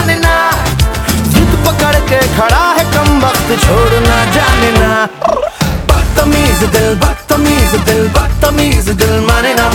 जानना जिद पकड़ के खड़ा है कम वक्त छोड़ना जानना बदतमीज दिल बदतमीज दिल बदतमीज दिल, माने ना